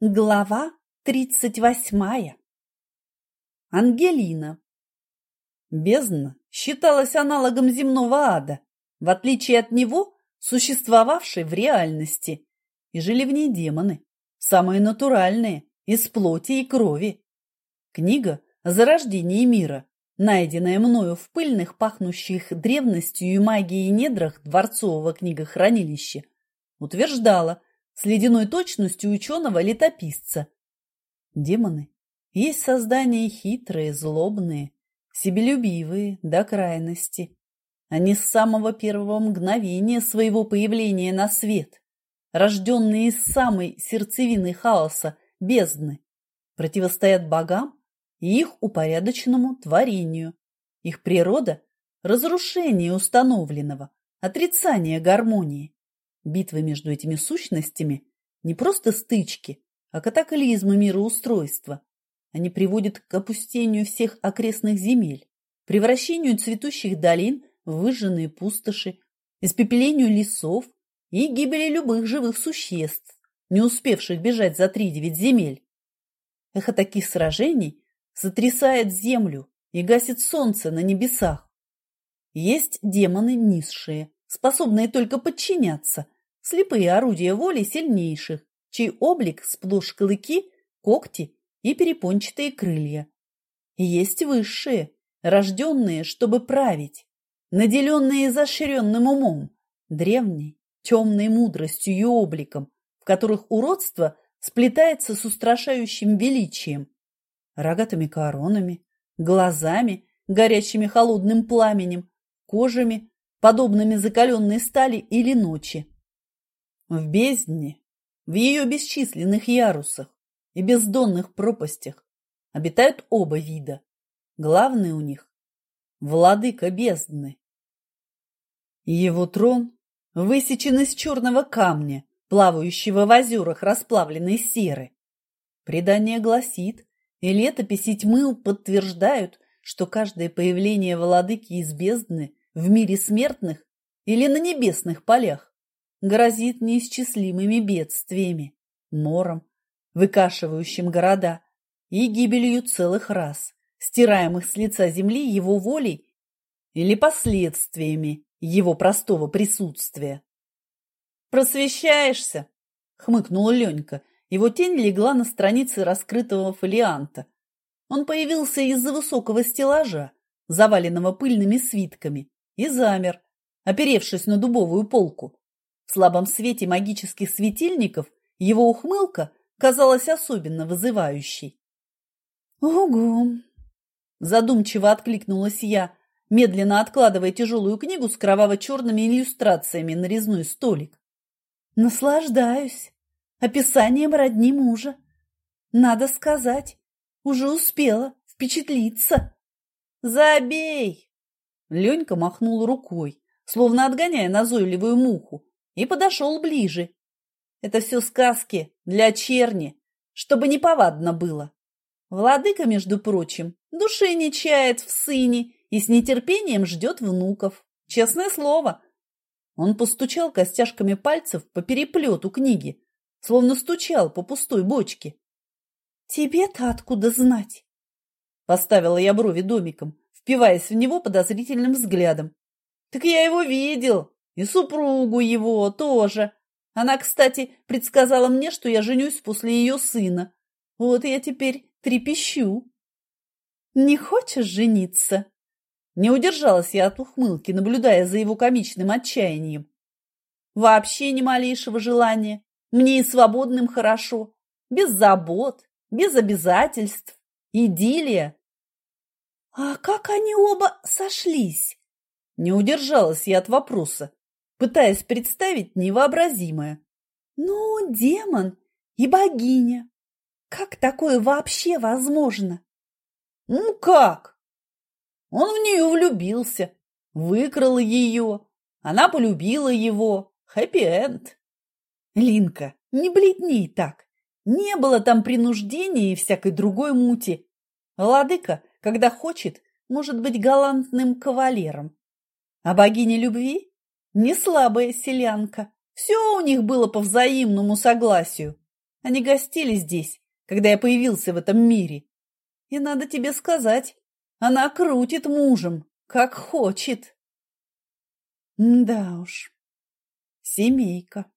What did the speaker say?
Глава тридцать восьмая. Ангелина. Бездна считалась аналогом земного ада, в отличие от него, существовавшей в реальности, и жили в ней демоны, самые натуральные, из плоти и крови. Книга о зарождении мира, найденная мною в пыльных, пахнущих древностью и магией недрах дворцового книгохранилища, утверждала – с ледяной точностью ученого-летописца. Демоны есть создания хитрые, злобные, себелюбивые до крайности. Они с самого первого мгновения своего появления на свет, рожденные из самой сердцевины хаоса, бездны, противостоят богам и их упорядоченному творению. Их природа – разрушение установленного, отрицание гармонии. Битвы между этими сущностями не просто стычки, а катаклизмы мироустройства. Они приводят к опустению всех окрестных земель, превращению цветущих долин в выжженные пустоши, испепелению лесов и гибели любых живых существ, не успевших бежать за три-девять земель. Эхо таких сражений сотрясает землю и гасит солнце на небесах. Есть демоны низшие, способные только подчиняться – слепые орудия воли сильнейших, чей облик сплошь клыки, когти и перепончатые крылья. Есть высшие, рожденные, чтобы править, наделенные изощренным умом, древней, темной мудростью и обликом, в которых уродство сплетается с устрашающим величием, рогатыми коронами, глазами, горящими холодным пламенем, кожами, подобными закаленной стали или ночи. В бездне, в ее бесчисленных ярусах и бездонных пропастях обитают оба вида. Главный у них – владыка бездны. Его трон высечен из черного камня, плавающего в озерах расплавленной серы. Предание гласит, и летописи тьмы подтверждают, что каждое появление владыки из бездны в мире смертных или на небесных полях грозит неисчислимыми бедствиями, мором, выкашивающим города и гибелью целых рас, стираемых с лица земли его волей или последствиями его простого присутствия. «Просвещаешься!» — хмыкнула Ленька. Его тень легла на странице раскрытого фолианта. Он появился из-за высокого стеллажа, заваленного пыльными свитками, и замер, оперевшись на дубовую полку. В слабом свете магических светильников его ухмылка казалась особенно вызывающей. «Ого!» – задумчиво откликнулась я, медленно откладывая тяжелую книгу с кроваво-черными иллюстрациями на резной столик. «Наслаждаюсь описанием родни мужа. Надо сказать, уже успела впечатлиться». «Забей!» Ленька махнул рукой, словно отгоняя назойливую муху, и подошел ближе. Это все сказки для черни, чтобы неповадно было. Владыка, между прочим, души не чает в сыне и с нетерпением ждет внуков. Честное слово. Он постучал костяшками пальцев по переплету книги, словно стучал по пустой бочке. «Тебе-то откуда знать?» Поставила я брови домиком, впиваясь в него подозрительным взглядом. «Так я его видел, и супругу его тоже. Она, кстати, предсказала мне, что я женюсь после ее сына. Вот я теперь трепещу. Не хочешь жениться? Не удержалась я от ухмылки, наблюдая за его комичным отчаянием. Вообще ни малейшего желания. Мне и свободным хорошо. Без забот, без обязательств. Идиллия. А как они оба сошлись? Не удержалась я от вопроса пытаясь представить невообразимое. Ну, демон и богиня. Как такое вообще возможно? Ну, как? Он в нее влюбился, выкрал ее, она полюбила его. Хэппи-энд. Линка, не бледни так. Не было там принуждения и всякой другой мути. Владыка, когда хочет, может быть галантным кавалером. А богиня любви не слабая селянка. Все у них было по взаимному согласию. Они гостили здесь, когда я появился в этом мире. И надо тебе сказать, она крутит мужем, как хочет. Да уж, семейка.